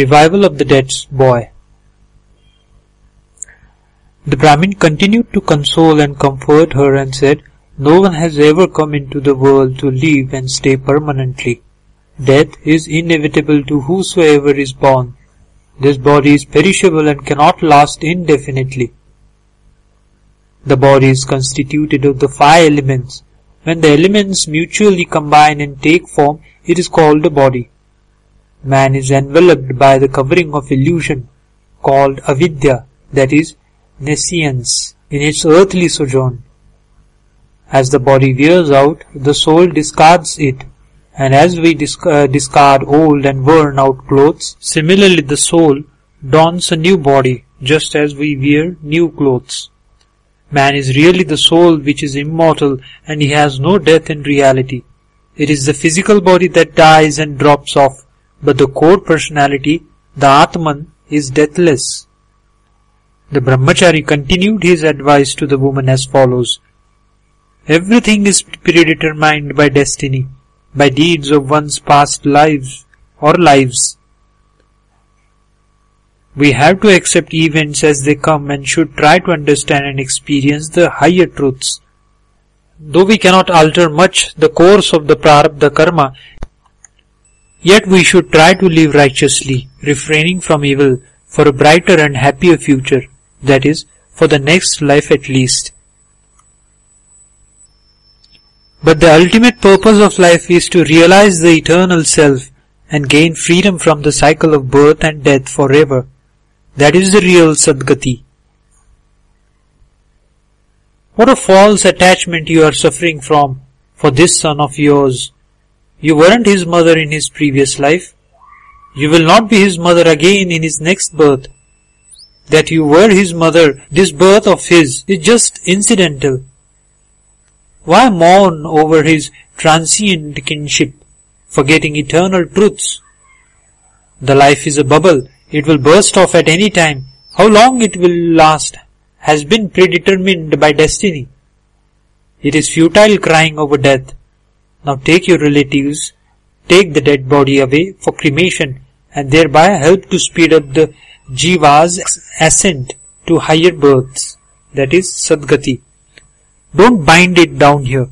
Revival of the Dead Boy The Brahmin continued to console and comfort her and said, No one has ever come into the world to live and stay permanently. Death is inevitable to whosoever is born. This body is perishable and cannot last indefinitely. The body is constituted of the five elements. When the elements mutually combine and take form, it is called a body. Man is enveloped by the covering of illusion, called avidya, that is, nescience, in its earthly sojourn. As the body wears out, the soul discards it, and as we uh, discard old and worn out clothes, similarly the soul dons a new body, just as we wear new clothes. Man is really the soul which is immortal and he has no death in reality. It is the physical body that dies and drops off, but the core personality, the Atman, is deathless. The Brahmachari continued his advice to the woman as follows. Everything is predetermined by destiny, by deeds of one's past lives or lives. We have to accept events as they come and should try to understand and experience the higher truths. Though we cannot alter much the course of the prarabdha karma, yet we should try to live righteously, refraining from evil for a brighter and happier future, that is, for the next life at least. But the ultimate purpose of life is to realize the eternal self and gain freedom from the cycle of birth and death forever. That is the real Sadgati. What a false attachment you are suffering from for this son of yours. You weren't his mother in his previous life. You will not be his mother again in his next birth. That you were his mother, this birth of his, is just incidental. Why mourn over his transient kinship, forgetting eternal truths? The life is a bubble it will burst off at any time. How long it will last has been predetermined by destiny. It is futile crying over death. Now take your relatives, take the dead body away for cremation and thereby help to speed up the jiva's ascent to higher births, that is Sadgati. Don't bind it down here.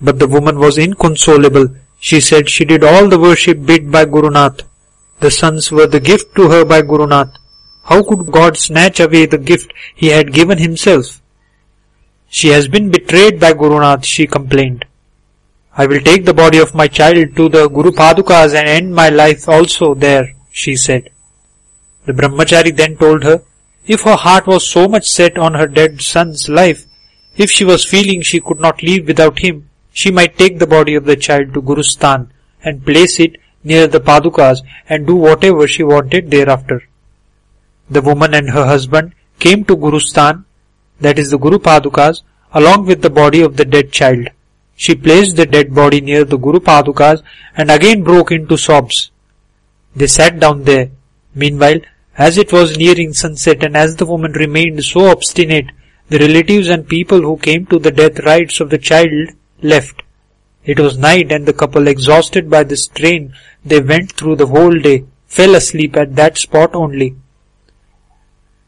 But the woman was inconsolable. She said she did all the worship bid by Guru Nath. The sons were the gift to her by Guru Nath. How could God snatch away the gift he had given himself? She has been betrayed by Guru Nath, she complained. I will take the body of my child to the Guru Padukas and end my life also there, she said. The Brahmachari then told her, if her heart was so much set on her dead son's life, if she was feeling she could not live without him, she might take the body of the child to Gurustan and place it near the Padukas and do whatever she wanted thereafter. The woman and her husband came to Gurustan, that is the Guru Padukas, along with the body of the dead child. She placed the dead body near the Guru Padukas and again broke into sobs. They sat down there. Meanwhile, as it was nearing sunset and as the woman remained so obstinate, the relatives and people who came to the death rites of the child left. It was night and the couple exhausted by the strain they went through the whole day fell asleep at that spot only.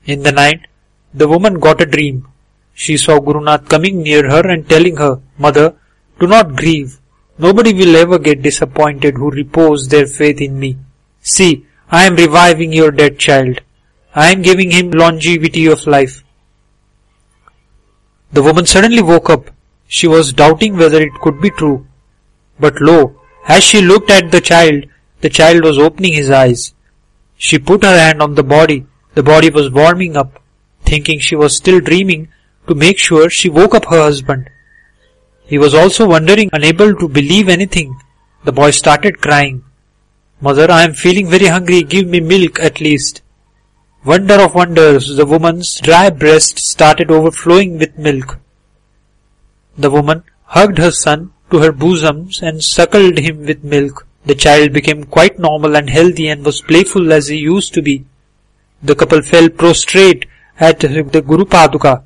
In the night, the woman got a dream. She saw Gurunath coming near her and telling her, Mother, do not grieve. Nobody will ever get disappointed who repose their faith in me. See, I am reviving your dead child. I am giving him longevity of life. The woman suddenly woke up she was doubting whether it could be true. But lo, as she looked at the child, the child was opening his eyes. She put her hand on the body. The body was warming up. Thinking she was still dreaming, to make sure she woke up her husband. He was also wondering, unable to believe anything. The boy started crying. Mother, I am feeling very hungry. Give me milk at least. Wonder of wonders, the woman's dry breast started overflowing with milk. The woman hugged her son to her bosoms and suckled him with milk. The child became quite normal and healthy and was playful as he used to be. The couple fell prostrate at the Guru Paduka,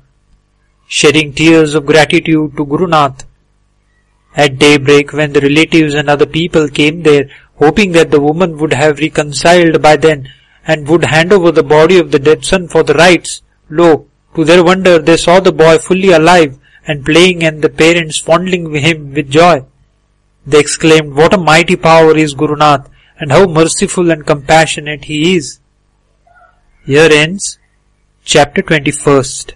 shedding tears of gratitude to Guru Nath. At daybreak, when the relatives and other people came there, hoping that the woman would have reconciled by then and would hand over the body of the dead son for the rites. Lo, to their wonder they saw the boy fully alive and playing and the parents fondling him with joy. They exclaimed, what a mighty power is Guru Nath and how merciful and compassionate he is. Here ends chapter 21st.